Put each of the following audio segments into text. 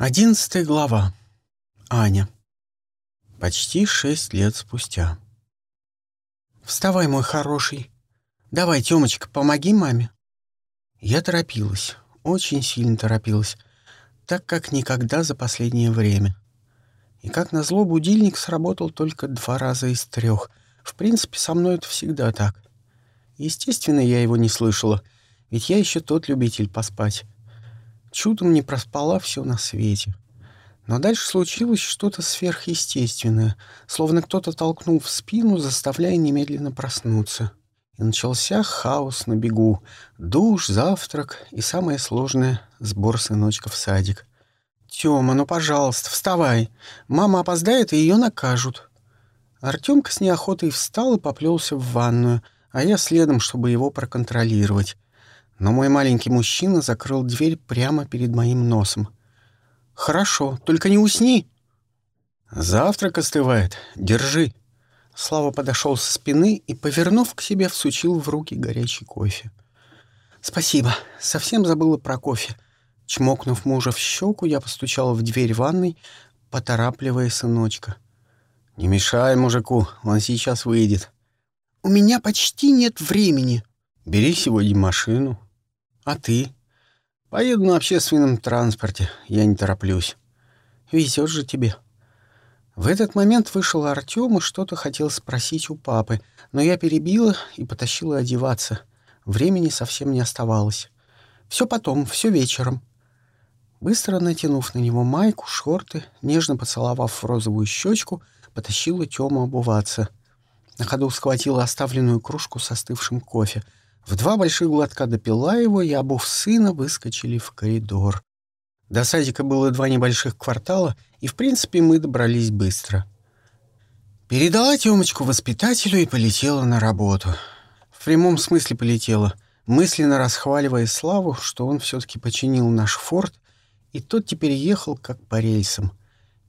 Одиннадцатая глава. Аня. Почти шесть лет спустя. «Вставай, мой хороший. Давай, Тёмочка, помоги маме». Я торопилась, очень сильно торопилась, так как никогда за последнее время. И как назло, будильник сработал только два раза из трех. В принципе, со мной это всегда так. Естественно, я его не слышала, ведь я еще тот любитель поспать. Чудом не проспала все на свете. Но дальше случилось что-то сверхъестественное, словно кто-то толкнул в спину, заставляя немедленно проснуться. И начался хаос на бегу. Душ, завтрак и самое сложное — сбор сыночка в садик. «Тёма, ну, пожалуйста, вставай. Мама опоздает, и ее накажут». Артемка с неохотой встал и поплелся в ванную, а я следом, чтобы его проконтролировать но мой маленький мужчина закрыл дверь прямо перед моим носом. «Хорошо, только не усни!» «Завтрак остывает. Держи!» Слава подошел со спины и, повернув к себе, всучил в руки горячий кофе. «Спасибо. Совсем забыла про кофе». Чмокнув мужа в щеку, я постучала в дверь ванной, поторапливая сыночка. «Не мешай мужику, он сейчас выйдет». «У меня почти нет времени». «Бери сегодня машину, а ты? Поеду на общественном транспорте. Я не тороплюсь. Везет же тебе. В этот момент вышел Артем и что-то хотел спросить у папы, но я перебила и потащила одеваться. Времени совсем не оставалось. Все потом, все вечером. Быстро натянув на него майку, шорты, нежно поцеловав в розовую щечку, потащила Тему обуваться. На ходу схватила оставленную кружку с остывшим кофе — в два больших глотка допила его, и, обув сына, выскочили в коридор. До садика было два небольших квартала, и, в принципе, мы добрались быстро. Передала Тёмочку воспитателю и полетела на работу. В прямом смысле полетела, мысленно расхваливая Славу, что он все таки починил наш форт, и тот теперь ехал как по рельсам.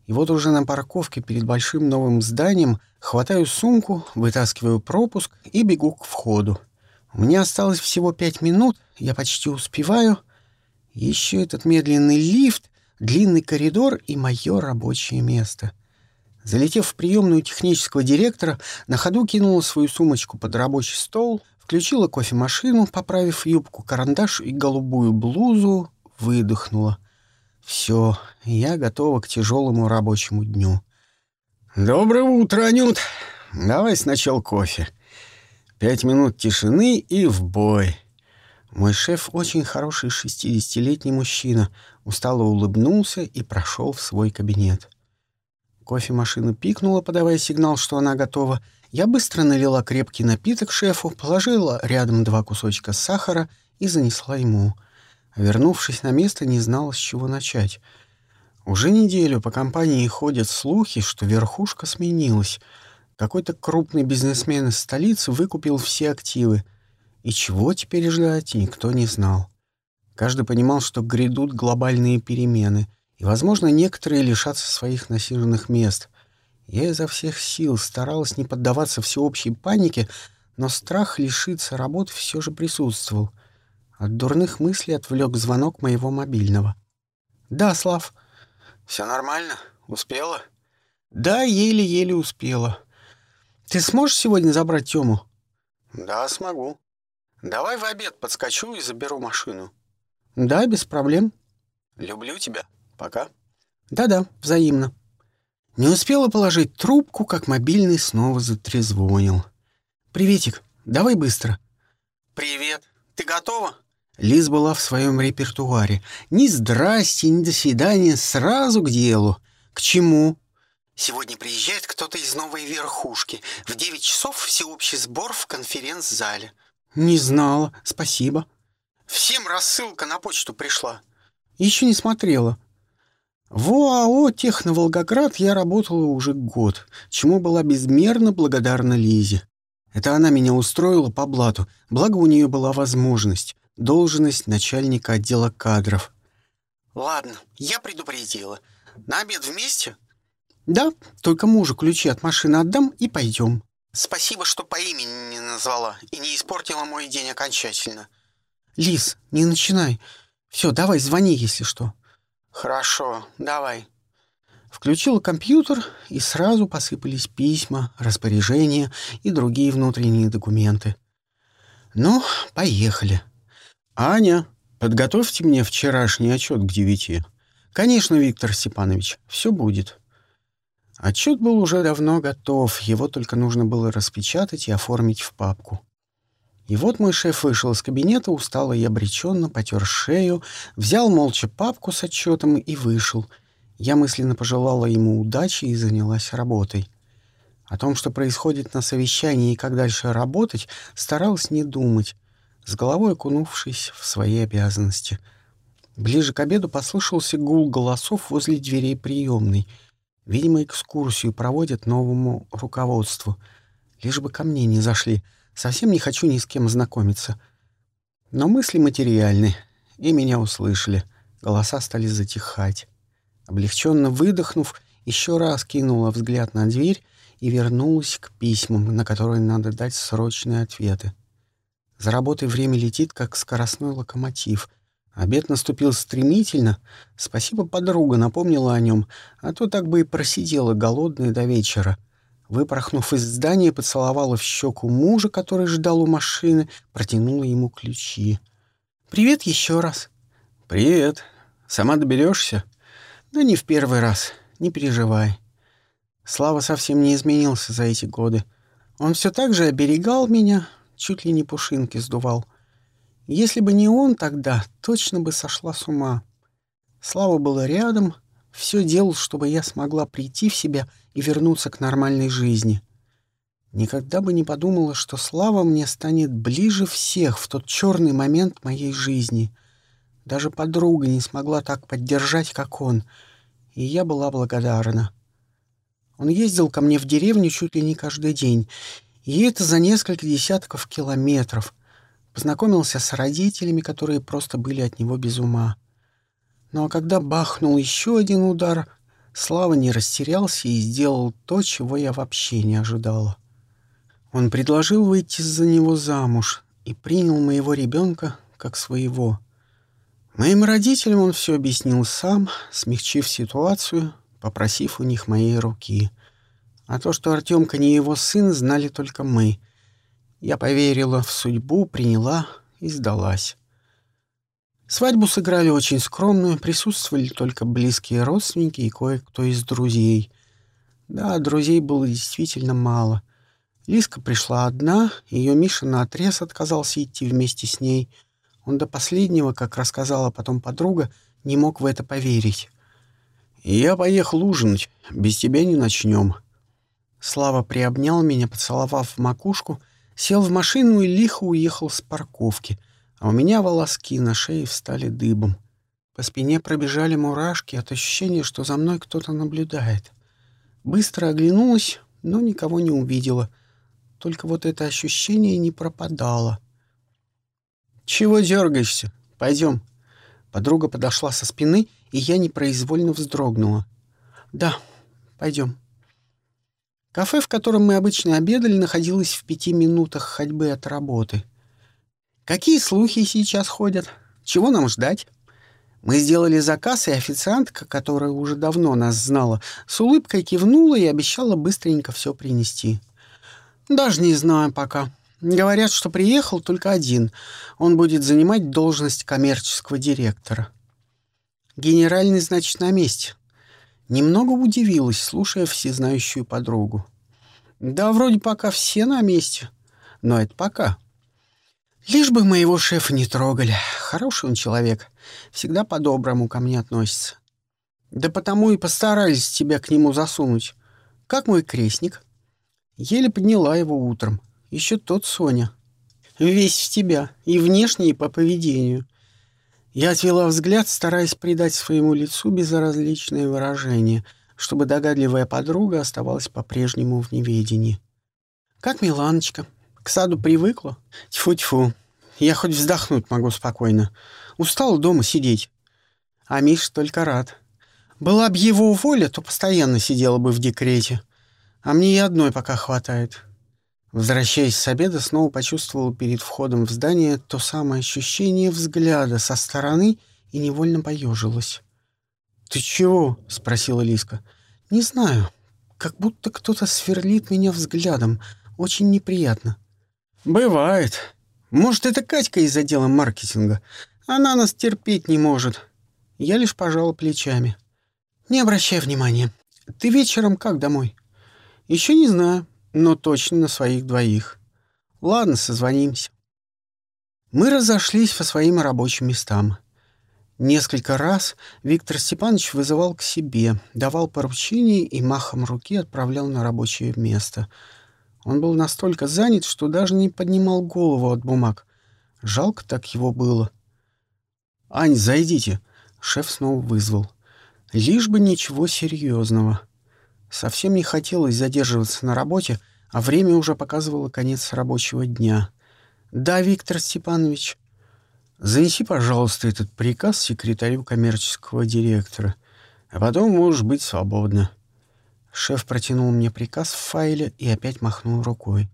И вот уже на парковке перед большим новым зданием хватаю сумку, вытаскиваю пропуск и бегу к входу. У меня осталось всего пять минут, я почти успеваю. Еще этот медленный лифт, длинный коридор и мое рабочее место. Залетев в приемную технического директора, на ходу кинула свою сумочку под рабочий стол, включила кофемашину, поправив юбку, карандаш и голубую блузу, выдохнула. Все, я готова к тяжелому рабочему дню. «Доброе утро, Анют! Давай сначала кофе», Пять минут тишины и в бой. Мой шеф очень хороший шестидесятилетний мужчина, устало улыбнулся и прошел в свой кабинет. Кофемашина пикнула, подавая сигнал, что она готова. Я быстро налила крепкий напиток шефу, положила рядом два кусочка сахара и занесла ему. Вернувшись на место, не знала, с чего начать. Уже неделю по компании ходят слухи, что верхушка сменилась — какой-то крупный бизнесмен из столицы выкупил все активы. И чего теперь ждать, никто не знал. Каждый понимал, что грядут глобальные перемены, и, возможно, некоторые лишатся своих насиженных мест. Я изо всех сил старалась не поддаваться всеобщей панике, но страх лишиться работы все же присутствовал. От дурных мыслей отвлек звонок моего мобильного. «Да, Слав». «Все нормально? Успела?» «Да, еле-еле успела». Ты сможешь сегодня забрать Тему? Да, смогу. Давай в обед подскочу и заберу машину. Да, без проблем. Люблю тебя. Пока. Да-да, взаимно. Не успела положить трубку, как мобильный снова затрезвонил. «Приветик, давай быстро». «Привет. Ты готова?» Лиз была в своем репертуаре. Ни здрасте, ни до свидания, сразу к делу. «К чему?» Сегодня приезжает кто-то из новой верхушки. В девять часов всеобщий сбор в конференц-зале. Не знала. Спасибо. Всем рассылка на почту пришла. Еще не смотрела. В ОАО «Техно-Волгоград» я работала уже год, чему была безмерно благодарна Лизе. Это она меня устроила по блату, благо у нее была возможность, должность начальника отдела кадров. «Ладно, я предупредила. На обед вместе?» «Да, только мужу ключи от машины отдам и пойдем». «Спасибо, что по имени не назвала и не испортила мой день окончательно». «Лис, не начинай. Все, давай, звони, если что». «Хорошо, давай». Включила компьютер, и сразу посыпались письма, распоряжения и другие внутренние документы. «Ну, поехали. Аня, подготовьте мне вчерашний отчет к девяти». «Конечно, Виктор Степанович, все будет». Отчет был уже давно готов, его только нужно было распечатать и оформить в папку. И вот мой шеф вышел из кабинета, устало и обреченно, потер шею, взял молча папку с отчетом и вышел. Я мысленно пожелала ему удачи и занялась работой. О том, что происходит на совещании и как дальше работать, старалась не думать, с головой окунувшись в свои обязанности. Ближе к обеду послышался гул голосов возле дверей приемной. Видимо, экскурсию проводят новому руководству. Лишь бы ко мне не зашли — Совсем не хочу ни с кем знакомиться. Но мысли материальны, и меня услышали. Голоса стали затихать. Облегченно выдохнув, еще раз кинула взгляд на дверь и вернулась к письмам, на которые надо дать срочные ответы. За работой время летит, как скоростной локомотив. Обед наступил стремительно. Спасибо, подруга напомнила о нем, а то так бы и просидела голодная до вечера — Выпорхнув из здания, поцеловала в щеку мужа, который ждал у машины, протянула ему ключи. «Привет еще раз». «Привет. Сама доберешься?» «Да не в первый раз. Не переживай». Слава совсем не изменился за эти годы. Он все так же оберегал меня, чуть ли не пушинки сдувал. Если бы не он тогда, точно бы сошла с ума. Слава была рядом — все делал, чтобы я смогла прийти в себя и вернуться к нормальной жизни. Никогда бы не подумала, что Слава мне станет ближе всех в тот черный момент моей жизни. Даже подруга не смогла так поддержать, как он, и я была благодарна. Он ездил ко мне в деревню чуть ли не каждый день, и это за несколько десятков километров. Познакомился с родителями, которые просто были от него без ума. Но когда бахнул еще один удар, Слава не растерялся и сделал то, чего я вообще не ожидала. Он предложил выйти за него замуж и принял моего ребенка как своего. Моим родителям он все объяснил сам, смягчив ситуацию, попросив у них моей руки. А то, что Артемка не его сын, знали только мы. Я поверила в судьбу, приняла и сдалась. Свадьбу сыграли очень скромную, присутствовали только близкие родственники и кое-кто из друзей. Да, друзей было действительно мало. Лиска пришла одна, ее Миша наотрез отказался идти вместе с ней. Он до последнего, как рассказала потом подруга, не мог в это поверить. «Я поехал ужинать. Без тебя не начнем». Слава приобнял меня, поцеловав в макушку, сел в машину и лихо уехал с парковки — а у меня волоски на шее встали дыбом. По спине пробежали мурашки от ощущения, что за мной кто-то наблюдает. Быстро оглянулась, но никого не увидела. Только вот это ощущение не пропадало. «Чего дергаешься? Пойдем». Подруга подошла со спины, и я непроизвольно вздрогнула. «Да, пойдем». Кафе, в котором мы обычно обедали, находилось в пяти минутах ходьбы от работы — Какие слухи сейчас ходят? Чего нам ждать? Мы сделали заказ, и официантка, которая уже давно нас знала, с улыбкой кивнула и обещала быстренько все принести. Даже не знаю пока. Говорят, что приехал только один. Он будет занимать должность коммерческого директора. Генеральный, значит, на месте. Немного удивилась, слушая всезнающую подругу. Да, вроде пока все на месте. Но это пока. Лишь бы моего шефа не трогали. Хороший он человек. Всегда по-доброму ко мне относится. Да потому и постарались тебя к нему засунуть. Как мой крестник. Еле подняла его утром. Еще тот Соня. Весь в тебя. И внешне, и по поведению. Я отвела взгляд, стараясь придать своему лицу безразличное выражение, чтобы догадливая подруга оставалась по-прежнему в неведении. «Как Миланочка?» К саду привыкла? Тьфу-тьфу. Я хоть вздохнуть могу спокойно. Устала дома сидеть. А Миш только рад. Была б его воля, то постоянно сидела бы в декрете. А мне и одной пока хватает. Возвращаясь с обеда, снова почувствовал перед входом в здание то самое ощущение взгляда со стороны и невольно поежилась. «Ты чего?» — спросила Лиска. «Не знаю. Как будто кто-то сверлит меня взглядом. Очень неприятно». «Бывает. Может, это Катька из отдела маркетинга. Она нас терпеть не может». Я лишь пожала плечами. «Не обращай внимания. Ты вечером как домой?» «Еще не знаю, но точно на своих двоих. Ладно, созвонимся». Мы разошлись по своим рабочим местам. Несколько раз Виктор Степанович вызывал к себе, давал поручения и махом руки отправлял на рабочее место. Он был настолько занят, что даже не поднимал голову от бумаг. Жалко так его было. «Ань, зайдите!» — шеф снова вызвал. Лишь бы ничего серьезного. Совсем не хотелось задерживаться на работе, а время уже показывало конец рабочего дня. «Да, Виктор Степанович». «Занеси, пожалуйста, этот приказ секретарю коммерческого директора, а потом можешь быть свободна». Шеф протянул мне приказ в файле и опять махнул рукой.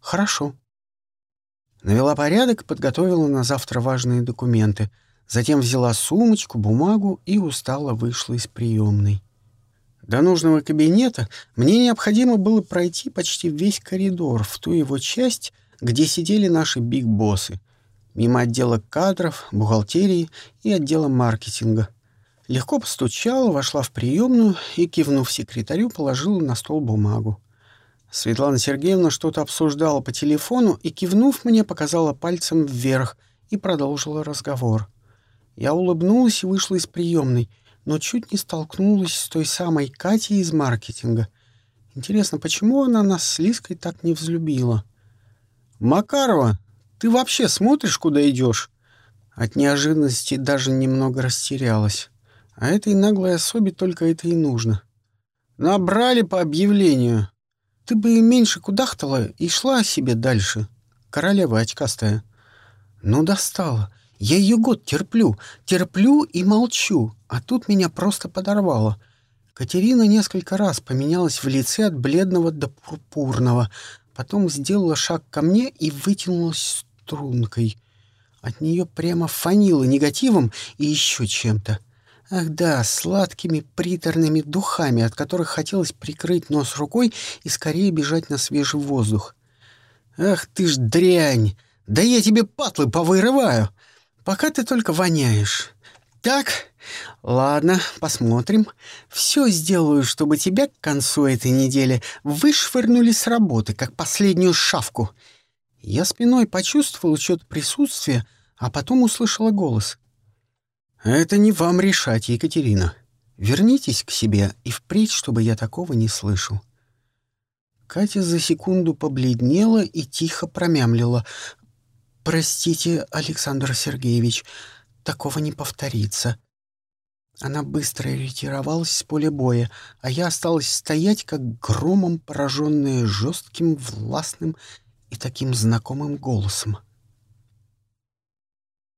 «Хорошо». Навела порядок, подготовила на завтра важные документы, затем взяла сумочку, бумагу и устало вышла из приемной. До нужного кабинета мне необходимо было пройти почти весь коридор в ту его часть, где сидели наши биг-боссы, мимо отдела кадров, бухгалтерии и отдела маркетинга. Легко постучала, вошла в приемную и, кивнув секретарю, положила на стол бумагу. Светлана Сергеевна что-то обсуждала по телефону и, кивнув мне, показала пальцем вверх и продолжила разговор. Я улыбнулась и вышла из приемной — но чуть не столкнулась с той самой Катей из маркетинга. Интересно, почему она нас с Лиской так не взлюбила? «Макарова, ты вообще смотришь, куда идешь?» От неожиданности даже немного растерялась. А этой наглой особе только это и нужно. «Набрали по объявлению. Ты бы меньше кудахтала и шла себе дальше. Королева очкастая». «Ну, достала. Я ее год терплю, терплю и молчу, а тут меня просто подорвало. Катерина несколько раз поменялась в лице от бледного до пурпурного, потом сделала шаг ко мне и вытянулась стрункой. От нее прямо фанило негативом и еще чем-то. Ах да, сладкими приторными духами, от которых хотелось прикрыть нос рукой и скорее бежать на свежий воздух. «Ах ты ж дрянь! Да я тебе патлы повырываю!» Пока ты только воняешь. Так, ладно, посмотрим. Все сделаю, чтобы тебя к концу этой недели вышвырнули с работы, как последнюю шавку. Я спиной почувствовал что-то присутствие, а потом услышала голос. «Это не вам решать, Екатерина. Вернитесь к себе и впредь, чтобы я такого не слышал». Катя за секунду побледнела и тихо промямлила. «Простите, Александр Сергеевич, такого не повторится». Она быстро ретировалась с поля боя, а я осталась стоять, как громом пораженная жестким, властным и таким знакомым голосом.